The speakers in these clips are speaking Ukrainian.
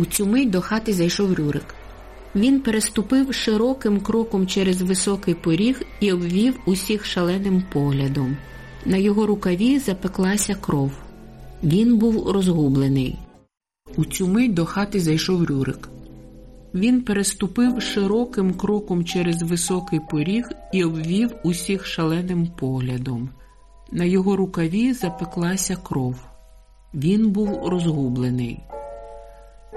У цю мить до хати зайшов Рюрик. Він переступив широким кроком через високий поріг і обвів усіх шаленим поглядом. На його рукаві запеклася кров. Він був розгублений. У цю мить до хати зайшов Рюрик. Він переступив широким кроком через високий поріг і обвів усіх шаленим поглядом. На його рукаві запеклася кров. Він був розгублений.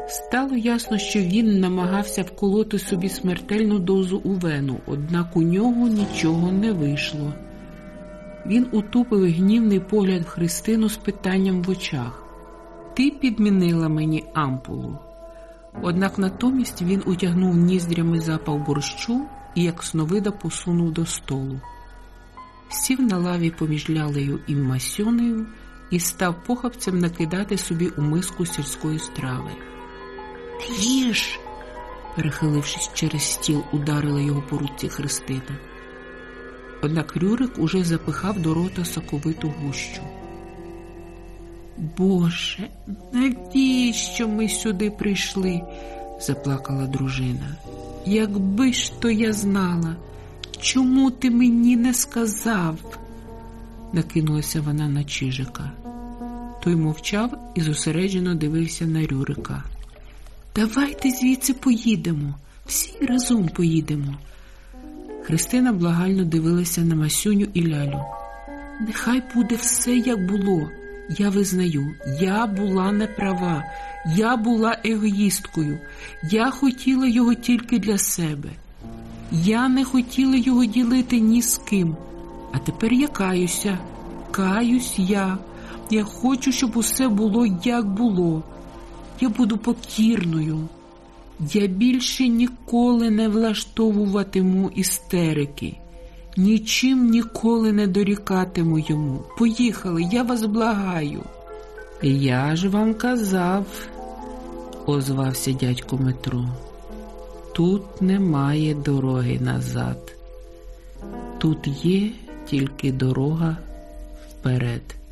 Стало ясно, що він намагався вколоти собі смертельну дозу у вену, однак у нього нічого не вийшло. Він утупив гнівний погляд в Христину з питанням в очах. Ти підмінила мені ампулу. Однак натомість він утягнув ніздрями запах борщу і, як сновида, посунув до столу. Сів на лаві поміж лялею і масьонею і став похапцем накидати собі у миску сільської страви. Їж, перехилившись через стіл, ударила його по руці Христина. Однак Рюрик уже запихав до рота соковиту гущу. Боже, навіщо ми сюди прийшли? заплакала дружина. Якби ж то я знала, чому ти мені не сказав? накинулася вона на Чижика. Той мовчав і зосереджено дивився на Рюрика. Давайте звідси поїдемо, всі разом поїдемо. Христина благально дивилася на Масюню і Лялю. Нехай буде все, як було. Я визнаю, я була неправа, я була егоїсткою, я хотіла його тільки для себе. Я не хотіла його ділити ні з ким. А тепер я каюся, каюсь я. Я хочу, щоб усе було, як було. Я буду покірною. Я більше ніколи не влаштовуватиму істерики, нічим ніколи не дорікатиму йому. Поїхали, я вас благаю. Я ж вам казав, озвався дядько Метро. Тут немає дороги назад. Тут є тільки дорога вперед.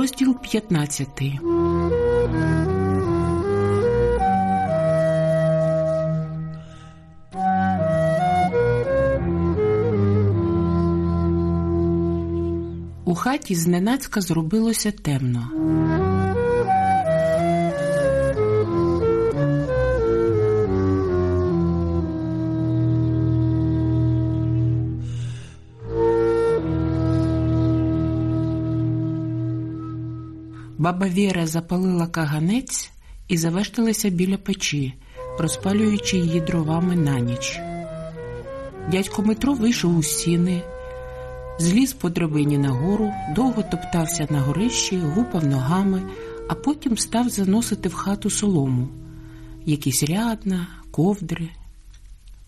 Розділ 15 У хаті зненацька зробилося темно. Баба Віра запалила каганець і завешталася біля печі, розпалюючи її дровами на ніч. Дядько Метро вийшов у сіни, зліз по драбині нагору, довго топтався на горищі, гупав ногами, а потім став заносити в хату солому, якісь рядна, ковдри,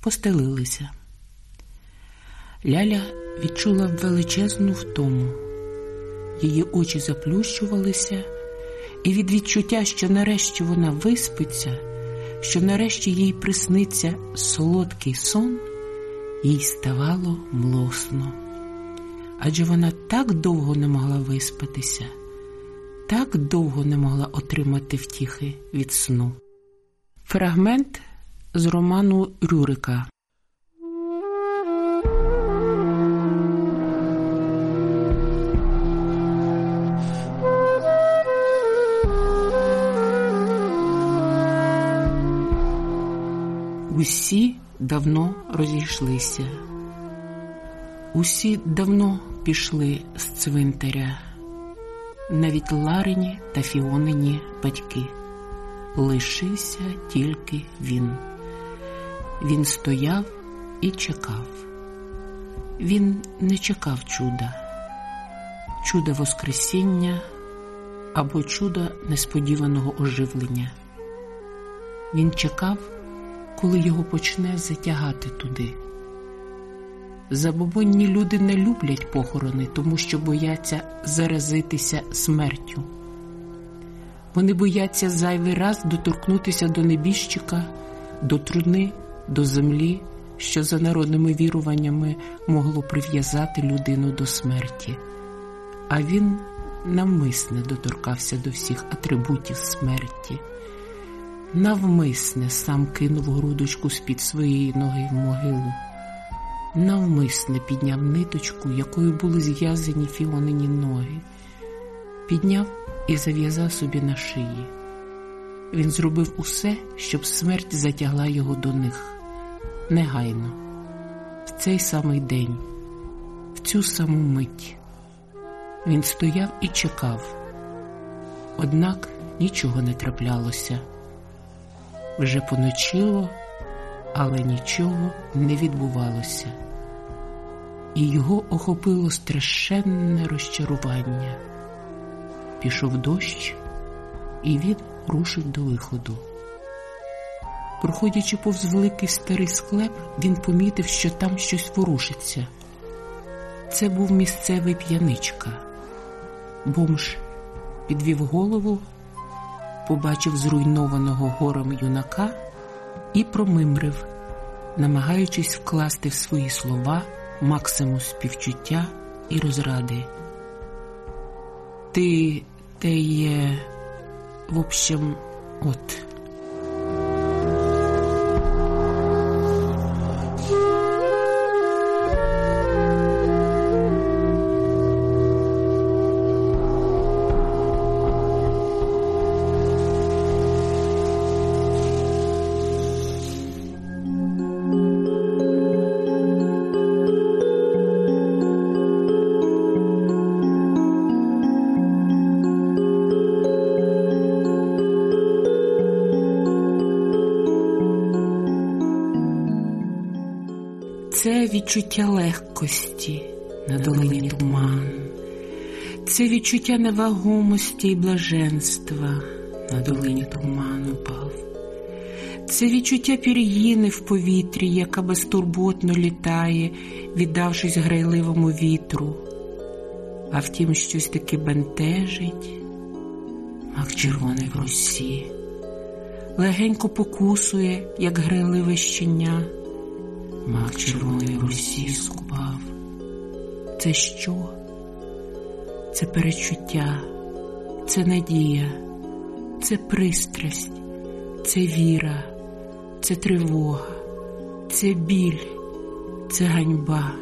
постелилися. Ляля відчула величезну втому. Її очі заплющувалися, і від відчуття, що нарешті вона виспиться, що нарешті їй присниться солодкий сон, їй ставало млосно. Адже вона так довго не могла виспатися, так довго не могла отримати втіхи від сну. Фрагмент з роману Рюрика. Усі давно розійшлися, усі давно пішли з цвинтаря, навіть Ларині та Фіонині батьки. Лишився тільки він. Він стояв і чекав. Він не чекав чуда, чуда Воскресіння або чуда несподіваного оживлення. Він чекав, коли його почне затягати туди. Забобонні люди не люблять похорони, тому що бояться заразитися смертю. Вони бояться зайвий раз доторкнутися до небіжчика, до труни, до землі, що за народними віруваннями могло прив'язати людину до смерті. А він навмисне доторкався до всіх атрибутів смерті, навмисне сам кинув грудочку з-під своєї ноги в могилу, навмисне підняв ниточку, якою були зв'язані фіонині ноги, підняв і зав'язав собі на шиї. Він зробив усе, щоб смерть затягла його до них негайно, в цей самий день, в цю саму мить. Він стояв і чекав, однак нічого не траплялося. Вже поночило, але нічого не відбувалося, і його охопило страшенне розчарування. Пішов дощ, і він рушив до виходу. Проходячи повз великий старий склеп, він помітив, що там щось ворушиться. Це був місцевий п'яничка. Бомж підвів голову, побачив зруйнованого горем юнака і промимрив, намагаючись вкласти в свої слова максимум співчуття і розради. Ти те є, в общем, от. Відчуття легкості на долині туман, це відчуття невагомості і блаженства на долині туман упав, це відчуття пір'їни в повітрі, яка безтурботно літає, віддавшись грайливому вітру, а втім, щось таки бентежить, мак червоний в русі, легенько покусує, як грайливе щеня. Мак червоний русі скупав. Це що? Це перечуття, це надія, це пристрасть, це віра, це тривога, це біль, це ганьба,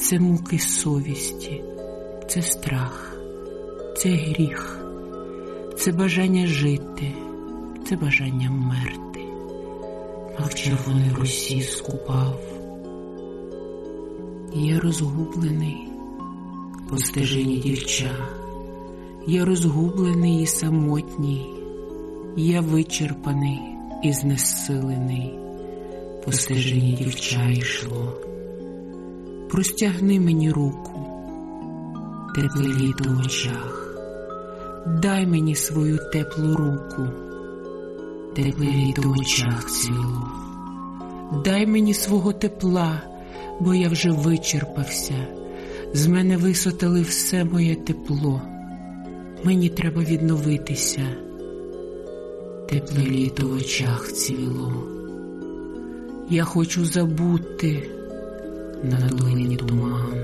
це муки совісті, це страх, це гріх, це бажання жити, це бажання вмерти. Мак червоний русі скупав. Я розгублений по стежині дівча, я розгублений і самотній, я вичерпаний і знесилений, по стежині дівча йшло. Простягни мені руку, тепле літо в очах, дай мені свою теплу руку тепле літо в очах цвіло. Дай мені свого тепла, бо я вже вичерпався, з мене висотали все моє тепло. Мені треба відновитися. Тепле літо в очах цвіло. Я хочу забути на долині туман.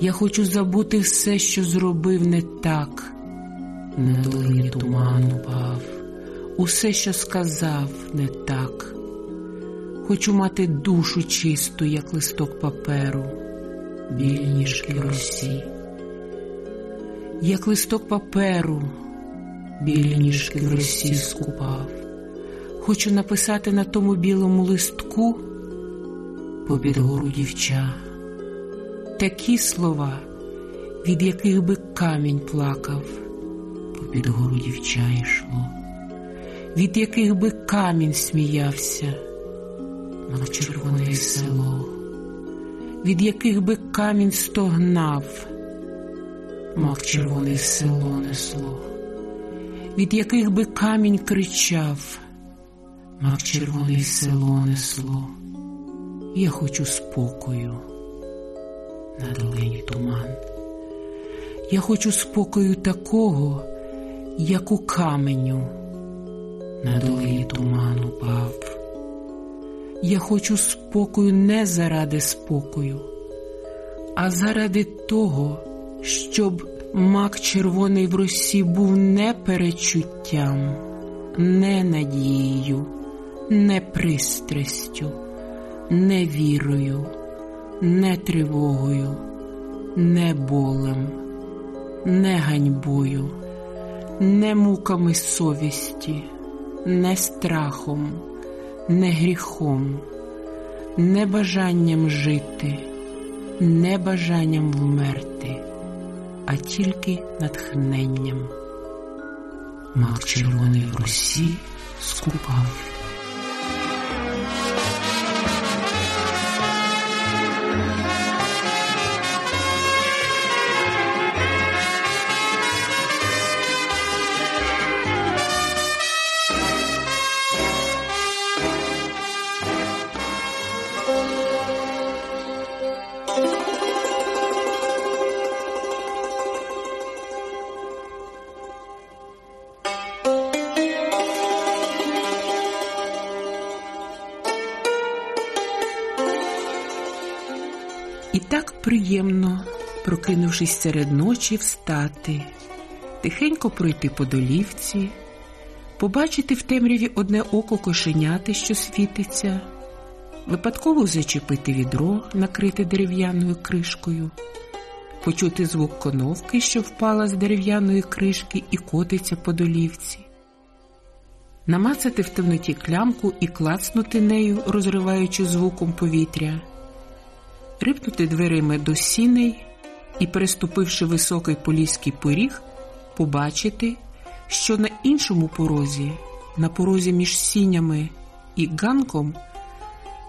Я хочу забути все, що зробив не так. На долині туман упав усе, що сказав, не так. Хочу мати душу чисту, як листок паперу, білі ніжки росі, як листок паперу, білі ніжки в росі скупав. Хочу написати на тому білому листку попід гору дівча, такі слова, від яких би камінь плакав, попід гору дівча йшло від яких би камінь сміявся, мало червоне село, від яких би камінь стогнав, мав червоне село несло, від яких би камінь кричав, мав червоне село несло. Я хочу спокою на долині туман. Я хочу спокою такого, як у каменю на долині туман упав. Я хочу спокою не заради спокою, а заради того, щоб мак червоний в росі був не перечуттям, не надією, не пристрастю, не вірою, не тривогою, не болем, не ганьбою, не муками совісті, не страхом не гріхом, не бажанням жити, не бажанням вмерти, а тільки натхненням. Мак червоний в росі скупав. Так приємно, прокинувшись серед ночі, встати, тихенько пройти по долівці, побачити в темряві одне око кошеняти, що світиться, випадково зачепити відро, накрите дерев'яною кришкою, почути звук коновки, що впала з дерев'яної кришки і котиться по долівці, намацати в темноті клямку і клацнути нею, розриваючи звуком повітря рипнути дверима до сіней і, переступивши високий поліський поріг, побачити, що на іншому порозі, на порозі між сінями і ганком,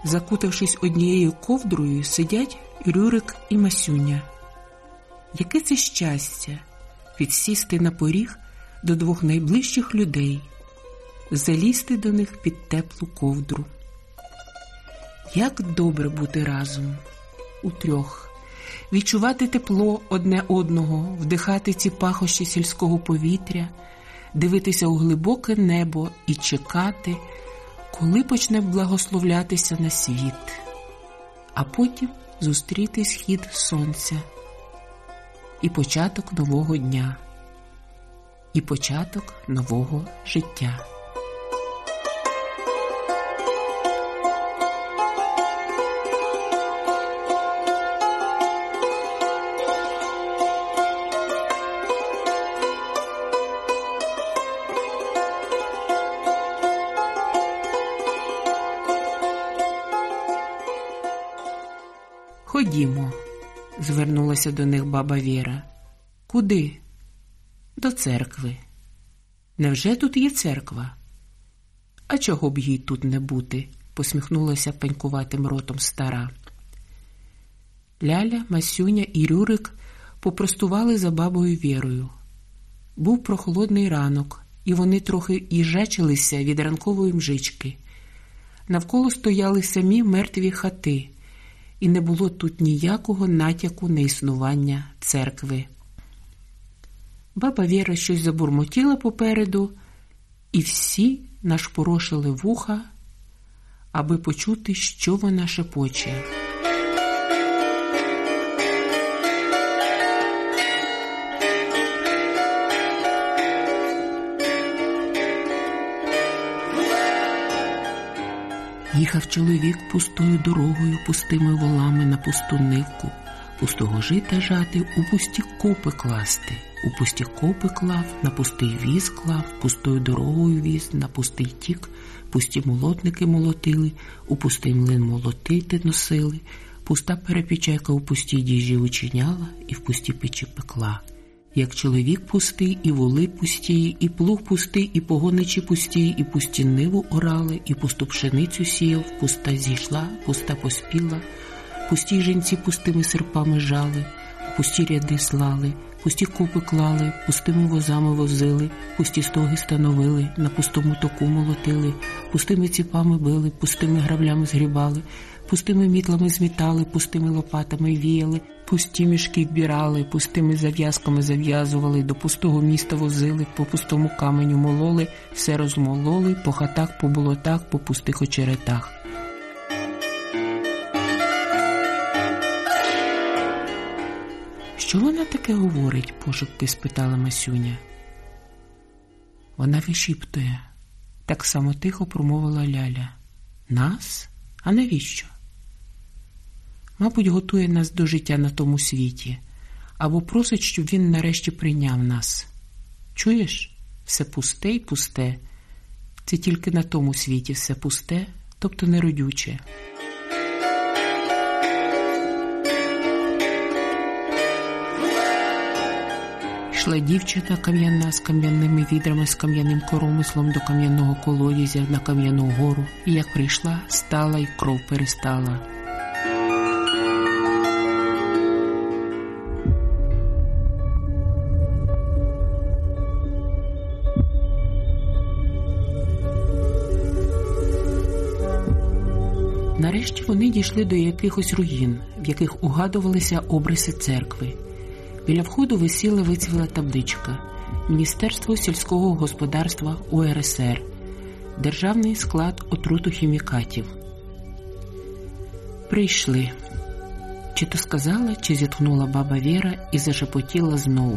закутавшись однією ковдрою, сидять Рюрик і Масюня. Яке це щастя підсісти на поріг до двох найближчих людей, залізти до них під теплу ковдру. Як добре бути разом у трьох, відчувати тепло одне одного, вдихати ці пахощі сільського повітря, дивитися у глибоке небо і чекати, коли почне благословлятися на світ, а потім зустріти схід сонця і початок нового дня, і початок нового життя. Звернулася до них баба Віра. Куди? До церкви. Невже тут є церква? А чого б їй тут не бути? посміхнулася пенькуватим ротом стара. Ляля, Масюня і Рюрик попростували за бабою Вірою. Був прохолодний ранок, і вони трохи їжачилися від ранкової мжички. Навколо стояли самі мертві хати і не було тут ніякого натяку на існування церкви. Баба Віра щось забурмотіла попереду, і всі нашпорошили вуха, аби почути, що вона шепоче. Їхав чоловік пустою дорогою, пустими волами на пусту нивку, пустого жита жати, у пусті копи класти, у пусті копи клав, на пустий віз клав, пустою дорогою віз, на пустий тік, пусті молотники молотили, у пустий млин молотити носили, пуста перепічайка у пустій діжі учиняла і в пусті печі пекла як чоловік пустий, і воли пусті, і плуг пустий, і погоничі пусті, і пусті ниву орали, і пусту пшеницю сіяв, пуста зійшла, пуста поспіла, пусті жінці пустими серпами жали, пусті ряди слали, пусті купи клали, пустими возами возили, пусті стоги становили, на пустому току молотили, пустими ціпами били, пустими граблями згрібали, пустими мітлами змітали, пустими лопатами віяли, пусті мішки вбирали, пустими зав'язками зав'язували, до пустого міста возили, по пустому каменю мололи, все розмололи, по хатах, по болотах, по пустих очеретах. Що вона таке говорить? пошепки спитала Масюня. Вона вишіптує. Так само тихо промовила Ляля. Нас? А навіщо? Мабуть, готує нас до життя на тому світі або просить, щоб він нарешті прийняв нас. Чуєш? Все пусте й пусте. Це тільки на тому світі все пусте, тобто неродюче. Йшла дівчина кам'яна з кам'яними відрами, з кам'яним коромислом до кам'яного колодязя на кам'яну гору, і як прийшла, стала і кров перестала. Нарешті вони дійшли до якихось руїн, в яких угадувалися обриси церкви. Біля входу висіла вицвіла табличка Міністерство сільського господарства УРСР, Державний склад отруту хімікатів. Прийшли. Чи то сказала, чи зітхнула баба Віра і зашепотіла знову.